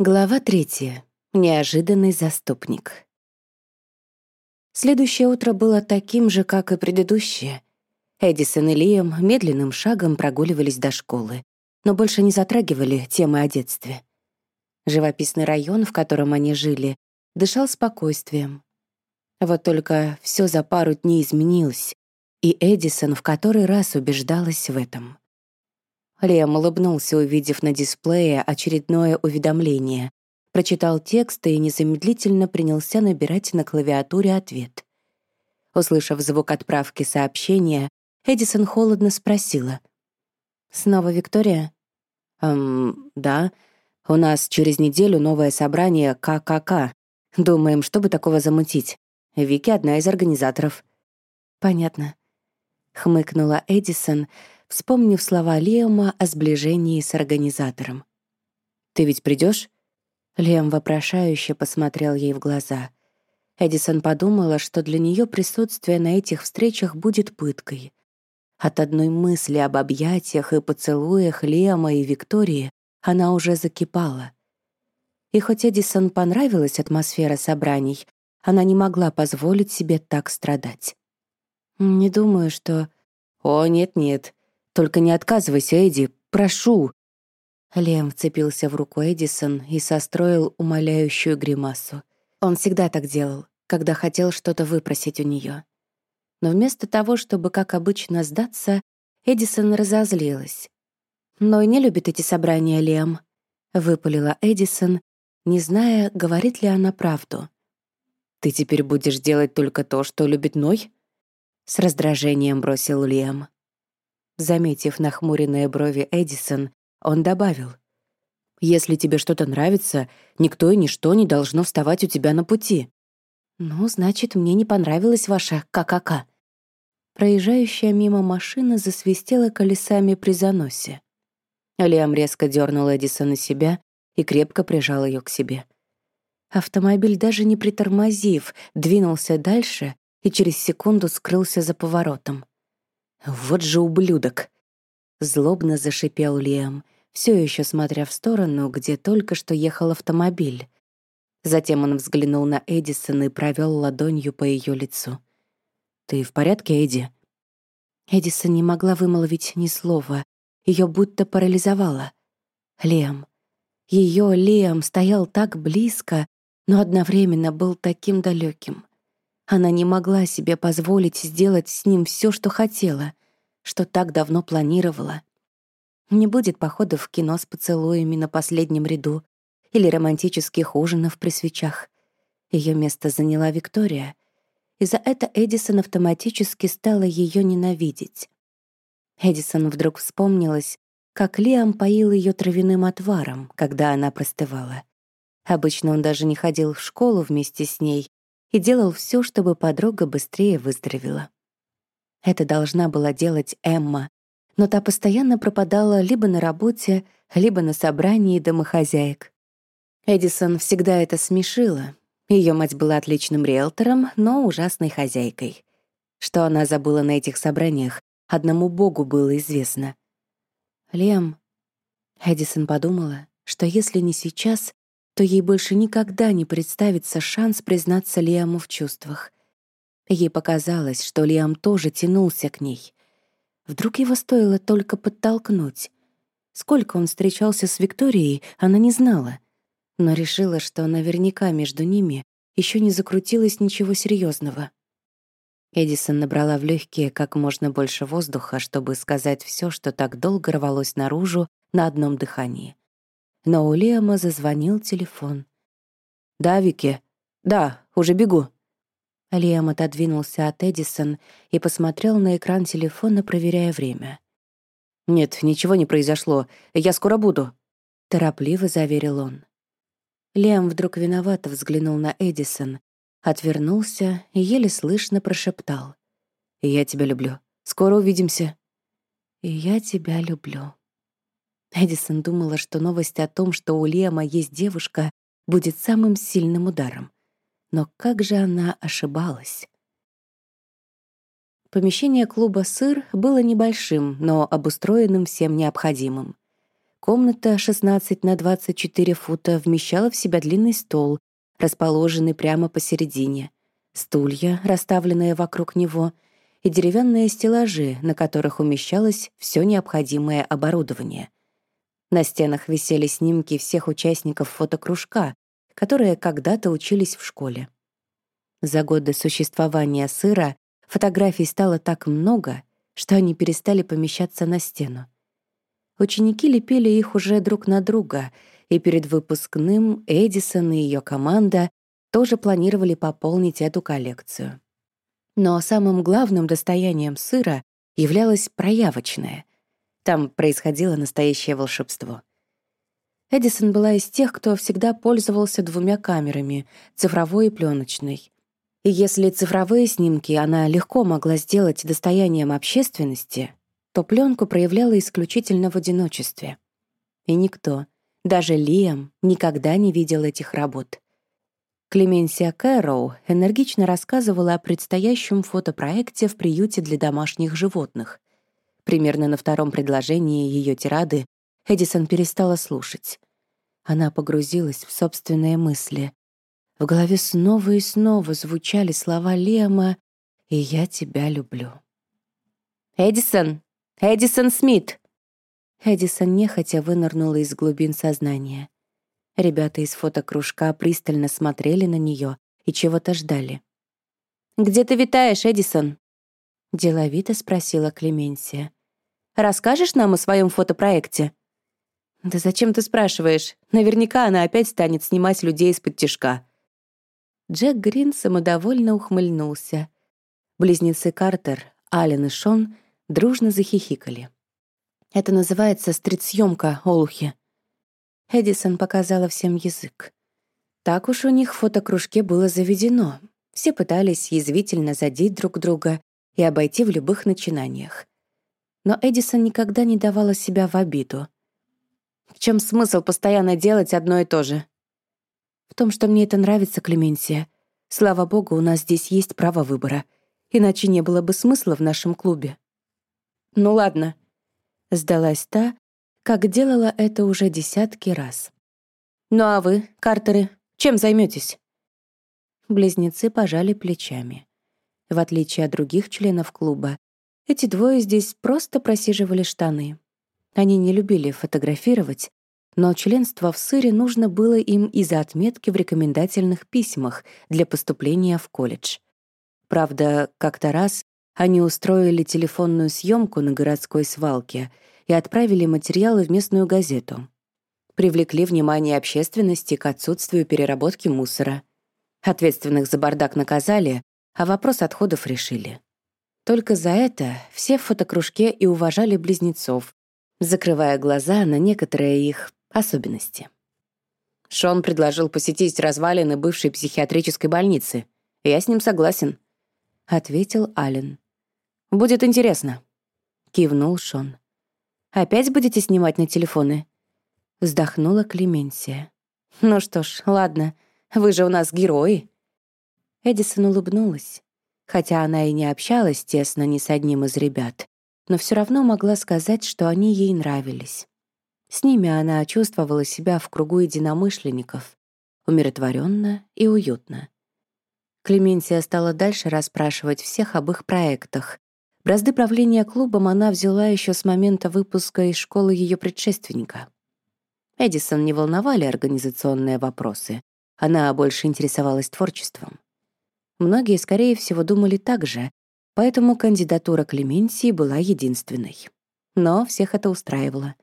Глава третья. Неожиданный заступник. Следующее утро было таким же, как и предыдущее. Эдисон и Лиам медленным шагом прогуливались до школы, но больше не затрагивали темы о детстве. Живописный район, в котором они жили, дышал спокойствием. Вот только все за пару дней изменилось, и Эдисон в который раз убеждалась в этом. Лем улыбнулся, увидев на дисплее очередное уведомление. Прочитал текст и незамедлительно принялся набирать на клавиатуре ответ. Услышав звук отправки сообщения, Эдисон холодно спросила. «Снова Виктория?» «Эм, да. У нас через неделю новое собрание ККК. Думаем, чтобы такого замутить. Вики — одна из организаторов». «Понятно», — хмыкнула Эдисон, — вспомнив слова Лиама о сближении с организатором. «Ты ведь придешь? Лиам вопрошающе посмотрел ей в глаза. Эдисон подумала, что для нее присутствие на этих встречах будет пыткой. От одной мысли об объятиях и поцелуях Лиама и Виктории она уже закипала. И хоть Эдисон понравилась атмосфера собраний, она не могла позволить себе так страдать. «Не думаю, что...» «О, нет-нет, только не отказывайся, Эдди, прошу!» Лем вцепился в руку Эдисон и состроил умоляющую гримасу. Он всегда так делал, когда хотел что-то выпросить у нее. Но вместо того, чтобы, как обычно, сдаться, Эдисон разозлилась. «Но и не любит эти собрания, Лем», — выпалила Эдисон, не зная, говорит ли она правду. «Ты теперь будешь делать только то, что любит Ной?» С раздражением бросил Лем. Заметив нахмуренные брови Эдисон, он добавил. «Если тебе что-то нравится, никто и ничто не должно вставать у тебя на пути». «Ну, значит, мне не понравилась ваша ККК». Проезжающая мимо машина засвистела колесами при заносе. Лиам резко дернул Эдисон на себя и крепко прижал ее к себе. Автомобиль, даже не притормозив, двинулся дальше и через секунду скрылся за поворотом. «Вот же ублюдок!» Злобно зашипел Лиам, все еще смотря в сторону, где только что ехал автомобиль. Затем он взглянул на Эдисон и провел ладонью по ее лицу. «Ты в порядке, Эдди?» Эдисон не могла вымолвить ни слова. Ее будто парализовало. Лиам. Ее Лиам стоял так близко, но одновременно был таким далеким. Она не могла себе позволить сделать с ним все, что хотела, что так давно планировала. Не будет походов в кино с поцелуями на последнем ряду или романтических ужинов при свечах. Ее место заняла Виктория, и за это Эдисон автоматически стала ее ненавидеть. Эдисон вдруг вспомнилась, как Лиам поил ее травяным отваром, когда она простывала. Обычно он даже не ходил в школу вместе с ней, и делал все, чтобы подруга быстрее выздоровела. Это должна была делать Эмма, но та постоянно пропадала либо на работе, либо на собрании домохозяек. Эдисон всегда это смешила. Ее мать была отличным риэлтором, но ужасной хозяйкой. Что она забыла на этих собраниях, одному богу было известно. «Лем...» Эдисон подумала, что если не сейчас, то ей больше никогда не представится шанс признаться Лиаму в чувствах. Ей показалось, что Лиам тоже тянулся к ней. Вдруг его стоило только подтолкнуть. Сколько он встречался с Викторией, она не знала, но решила, что наверняка между ними еще не закрутилось ничего серьезного. Эдисон набрала в легкие как можно больше воздуха, чтобы сказать все, что так долго рвалось наружу на одном дыхании но у Лиама зазвонил телефон. «Да, Вики? Да, уже бегу». Лиам отодвинулся от Эдисон и посмотрел на экран телефона, проверяя время. «Нет, ничего не произошло. Я скоро буду», — торопливо заверил он. Лиам вдруг виновато взглянул на Эдисон, отвернулся и еле слышно прошептал. «Я тебя люблю. Скоро увидимся». «И я тебя люблю». Эдисон думала, что новость о том, что у Лема есть девушка, будет самым сильным ударом. Но как же она ошибалась? Помещение клуба «Сыр» было небольшим, но обустроенным всем необходимым. Комната 16 на 24 фута вмещала в себя длинный стол, расположенный прямо посередине, стулья, расставленные вокруг него, и деревянные стеллажи, на которых умещалось все необходимое оборудование. На стенах висели снимки всех участников фотокружка, которые когда-то учились в школе. За годы существования сыра фотографий стало так много, что они перестали помещаться на стену. Ученики лепили их уже друг на друга, и перед выпускным Эдисон и ее команда тоже планировали пополнить эту коллекцию. Но самым главным достоянием сыра являлось проявочное. Там происходило настоящее волшебство. Эдисон была из тех, кто всегда пользовался двумя камерами — цифровой и пленочной. И если цифровые снимки она легко могла сделать достоянием общественности, то пленку проявляла исключительно в одиночестве. И никто, даже Лиам, никогда не видел этих работ. Клеменсия Кэрроу энергично рассказывала о предстоящем фотопроекте в приюте для домашних животных. Примерно на втором предложении ее тирады Эдисон перестала слушать. Она погрузилась в собственные мысли. В голове снова и снова звучали слова Лема «И я тебя люблю». «Эдисон!» «Эдисон Смит!» Эдисон нехотя вынырнула из глубин сознания. Ребята из фотокружка пристально смотрели на нее и чего-то ждали. «Где ты витаешь, Эдисон?» Деловито спросила Клеменсия. «Расскажешь нам о своем фотопроекте?» «Да зачем ты спрашиваешь? Наверняка она опять станет снимать людей из-под тишка». Джек Грин самодовольно ухмыльнулся. Близнецы Картер, Ален и Шон дружно захихикали. «Это называется стрит-съемка, олухи». Эдисон показала всем язык. Так уж у них в фотокружке было заведено. Все пытались язвительно задеть друг друга и обойти в любых начинаниях. Но Эдисон никогда не давала себя в обиду. В чем смысл постоянно делать одно и то же? В том, что мне это нравится, Клеменсия. Слава богу, у нас здесь есть право выбора. Иначе не было бы смысла в нашем клубе. «Ну ладно», — сдалась та, как делала это уже десятки раз. «Ну а вы, Картеры, чем займетесь? Близнецы пожали плечами. В отличие от других членов клуба, эти двое здесь просто просиживали штаны. Они не любили фотографировать, но членство в сыре нужно было им из-за отметки в рекомендательных письмах для поступления в колледж. Правда, как-то раз они устроили телефонную съемку на городской свалке и отправили материалы в местную газету. Привлекли внимание общественности к отсутствию переработки мусора. Ответственных за бардак наказали, а вопрос отходов решили. Только за это все в фотокружке и уважали близнецов, закрывая глаза на некоторые их особенности. Шон предложил посетить развалины бывшей психиатрической больницы. Я с ним согласен, — ответил Ален. Будет интересно», — кивнул Шон. «Опять будете снимать на телефоны?» Вздохнула Клеменсия. «Ну что ж, ладно, вы же у нас герои». Эдисон улыбнулась, хотя она и не общалась тесно ни с одним из ребят, но все равно могла сказать, что они ей нравились. С ними она чувствовала себя в кругу единомышленников, умиротворенно и уютно. Клеменсия стала дальше расспрашивать всех об их проектах, Бразды правления клубом она взяла еще с момента выпуска из школы ее предшественника. Эдисон не волновали организационные вопросы. Она больше интересовалась творчеством. Многие, скорее всего, думали так же, поэтому кандидатура Клеменсии была единственной. Но всех это устраивало.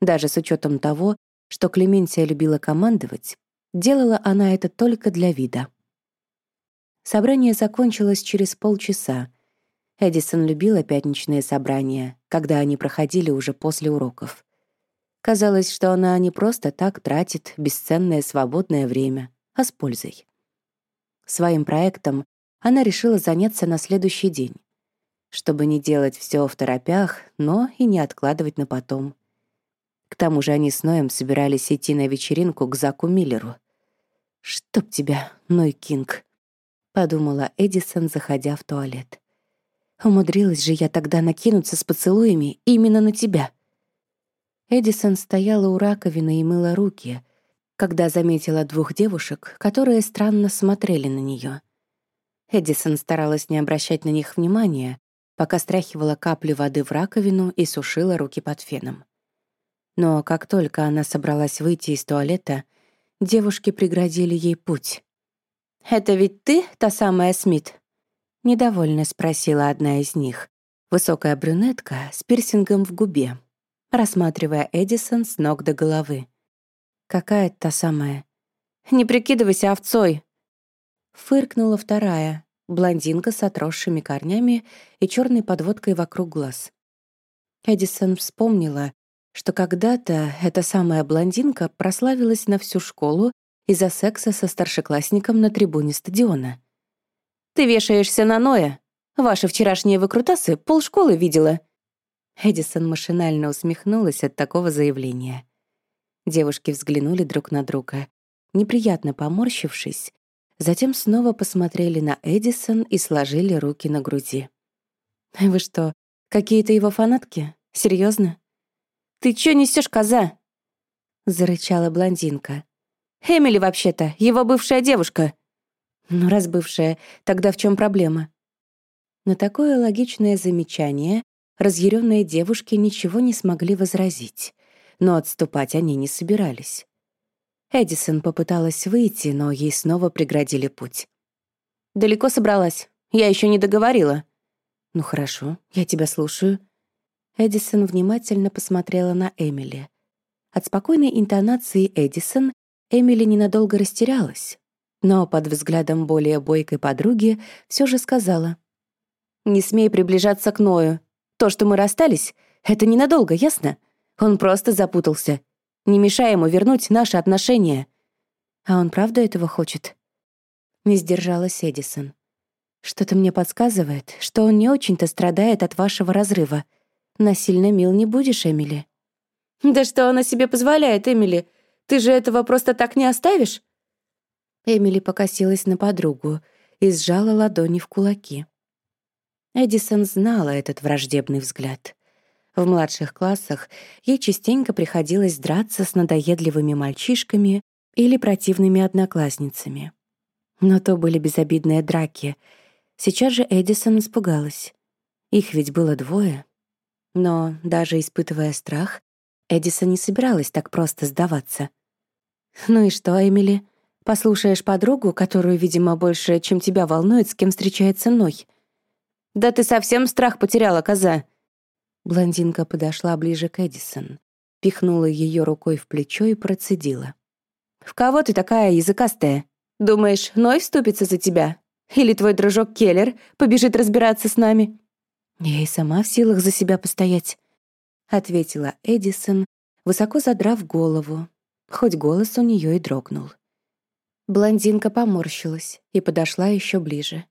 Даже с учетом того, что Клеменсия любила командовать, делала она это только для вида. Собрание закончилось через полчаса, Эдисон любила пятничные собрания, когда они проходили уже после уроков. Казалось, что она не просто так тратит бесценное свободное время, а с пользой. Своим проектом она решила заняться на следующий день, чтобы не делать все в торопях, но и не откладывать на потом. К тому же они с Ноем собирались идти на вечеринку к Заку Миллеру. «Чтоб тебя, Ной Кинг», — подумала Эдисон, заходя в туалет. Умудрилась же я тогда накинуться с поцелуями именно на тебя. Эдисон стояла у раковины и мыла руки, когда заметила двух девушек, которые странно смотрели на нее. Эдисон старалась не обращать на них внимания, пока стряхивала капли воды в раковину и сушила руки под феном. Но как только она собралась выйти из туалета, девушки преградили ей путь. «Это ведь ты, та самая Смит?» — недовольно спросила одна из них, высокая брюнетка с пирсингом в губе, рассматривая Эдисон с ног до головы. «Какая та самая?» «Не прикидывайся овцой!» Фыркнула вторая, блондинка с отросшими корнями и черной подводкой вокруг глаз. Эдисон вспомнила, что когда-то эта самая блондинка прославилась на всю школу из-за секса со старшеклассником на трибуне стадиона. «Ты вешаешься на Ноя. Ваши вчерашние выкрутасы полшколы видела». Эдисон машинально усмехнулась от такого заявления. Девушки взглянули друг на друга, неприятно поморщившись, затем снова посмотрели на Эдисон и сложили руки на груди. «Вы что, какие-то его фанатки? Серьезно? «Ты чё несешь, коза?» — зарычала блондинка. «Эмили, вообще-то, его бывшая девушка». «Ну, раз бывшая, тогда в чем проблема?» На такое логичное замечание разъяренные девушки ничего не смогли возразить, но отступать они не собирались. Эдисон попыталась выйти, но ей снова преградили путь. «Далеко собралась? Я еще не договорила». «Ну хорошо, я тебя слушаю». Эдисон внимательно посмотрела на Эмили. От спокойной интонации Эдисон Эмили ненадолго растерялась, но под взглядом более бойкой подруги все же сказала. «Не смей приближаться к Ною. То, что мы расстались, это ненадолго, ясно? Он просто запутался. Не мешай ему вернуть наши отношения». «А он правда этого хочет?» Не сдержалась Эдисон. «Что-то мне подсказывает, что он не очень-то страдает от вашего разрыва», Насильно мил не будешь, Эмили». «Да что она себе позволяет, Эмили? Ты же этого просто так не оставишь?» Эмили покосилась на подругу и сжала ладони в кулаки. Эдисон знала этот враждебный взгляд. В младших классах ей частенько приходилось драться с надоедливыми мальчишками или противными одноклассницами. Но то были безобидные драки. Сейчас же Эдисон испугалась. Их ведь было двое. Но даже испытывая страх, Эдисон не собиралась так просто сдаваться. «Ну и что, Эмили? Послушаешь подругу, которую, видимо, больше, чем тебя волнует, с кем встречается Ной?» «Да ты совсем страх потеряла, коза!» Блондинка подошла ближе к Эдисон, пихнула ее рукой в плечо и процедила. «В кого ты такая языкастая? Думаешь, Ной вступится за тебя? Или твой дружок Келлер побежит разбираться с нами?» «Я и сама в силах за себя постоять», — ответила Эдисон, высоко задрав голову, хоть голос у нее и дрогнул. Блондинка поморщилась и подошла еще ближе.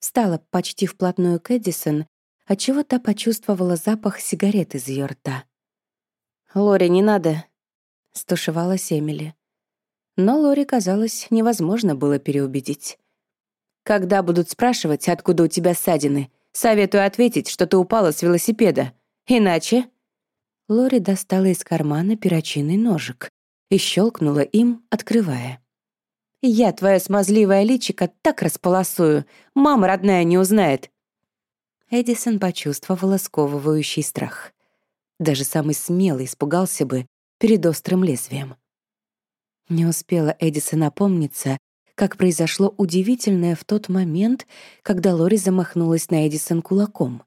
Стала почти вплотную к Эдисон, отчего та почувствовала запах сигарет из ее рта. «Лори, не надо», — стушевалась Эмили. Но Лори, казалось, невозможно было переубедить. «Когда будут спрашивать, откуда у тебя ссадины, Советую ответить, что ты упала с велосипеда. Иначе...» Лори достала из кармана перочинный ножик и щелкнула им, открывая. «Я твое смазливое личико так располосую, мама родная не узнает». Эдисон почувствовала сковывающий страх. Даже самый смелый испугался бы перед острым лезвием. Не успела Эдисон опомниться, как произошло удивительное в тот момент, когда Лори замахнулась на Эдисон кулаком.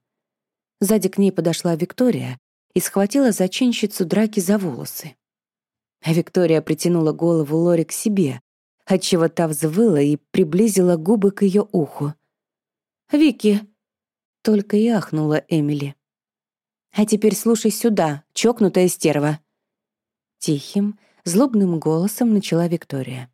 Сзади к ней подошла Виктория и схватила зачинщицу драки за волосы. Виктория притянула голову Лори к себе, отчего та взвыла и приблизила губы к ее уху. «Вики!» — только и ахнула Эмили. «А теперь слушай сюда, чокнутая стерва!» Тихим, злобным голосом начала Виктория.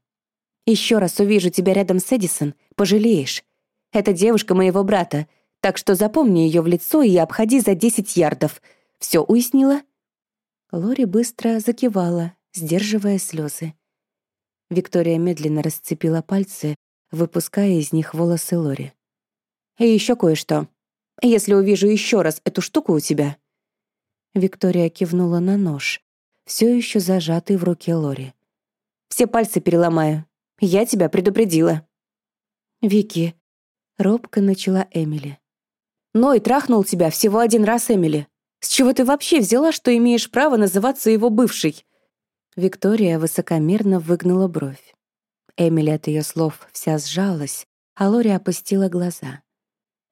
Еще раз увижу тебя рядом с Эдисон, пожалеешь. Это девушка моего брата, так что запомни ее в лицо и обходи за 10 ярдов. Все уяснила?» Лори быстро закивала, сдерживая слезы. Виктория медленно расцепила пальцы, выпуская из них волосы Лори. «И еще кое-что. Если увижу еще раз эту штуку у тебя...» Виктория кивнула на нож, все еще зажатый в руке Лори. «Все пальцы переломаю. Я тебя предупредила». «Вики», — робко начала Эмили. «Ной трахнул тебя всего один раз, Эмили. С чего ты вообще взяла, что имеешь право называться его бывшей?» Виктория высокомерно выгнула бровь. Эмили от ее слов вся сжалась, а Лори опустила глаза.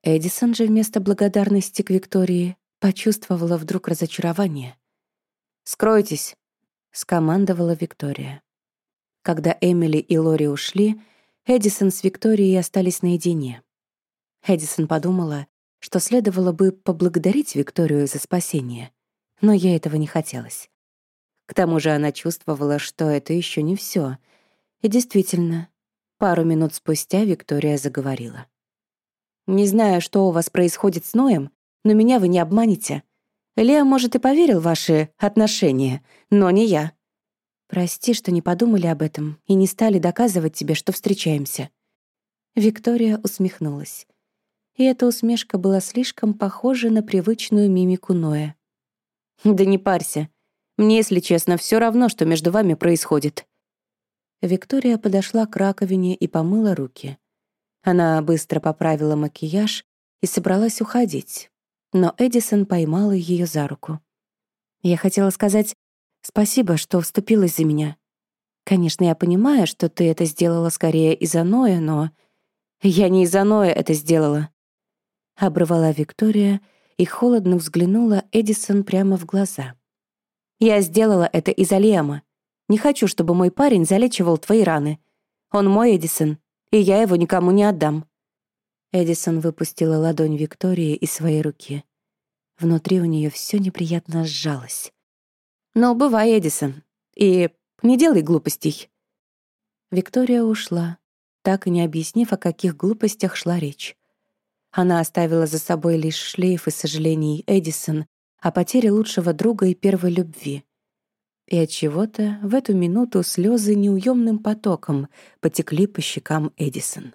Эдисон же вместо благодарности к Виктории почувствовала вдруг разочарование. «Скройтесь», — скомандовала Виктория. Когда Эмили и Лори ушли, Эдисон с Викторией остались наедине. Эдисон подумала, что следовало бы поблагодарить Викторию за спасение, но ей этого не хотелось. К тому же она чувствовала, что это еще не все. И действительно, пару минут спустя Виктория заговорила. «Не знаю, что у вас происходит с Ноем, но меня вы не обманете. Лео, может, и поверил в ваши отношения, но не я. Прости, что не подумали об этом и не стали доказывать тебе, что встречаемся». Виктория усмехнулась. И эта усмешка была слишком похожа на привычную мимику Ноя. «Да не парься. Мне, если честно, все равно, что между вами происходит». Виктория подошла к раковине и помыла руки. Она быстро поправила макияж и собралась уходить, но Эдисон поймала ее за руку. «Я хотела сказать спасибо, что вступилась за меня. Конечно, я понимаю, что ты это сделала скорее из-за Ноя, но...» «Я не из-за Ноя это сделала», — обрывала Виктория и холодно взглянула Эдисон прямо в глаза. «Я сделала это из-за Лиама. Не хочу, чтобы мой парень залечивал твои раны. Он мой Эдисон, и я его никому не отдам». Эдисон выпустила ладонь Виктории из своей руки. Внутри у нее все неприятно сжалось. «Ну, бывай, Эдисон. И не делай глупостей». Виктория ушла, так и не объяснив, о каких глупостях шла речь. Она оставила за собой лишь шлейф и сожалений Эдисон о потере лучшего друга и первой любви. И от чего-то в эту минуту слезы неуемным потоком потекли по щекам Эдисон.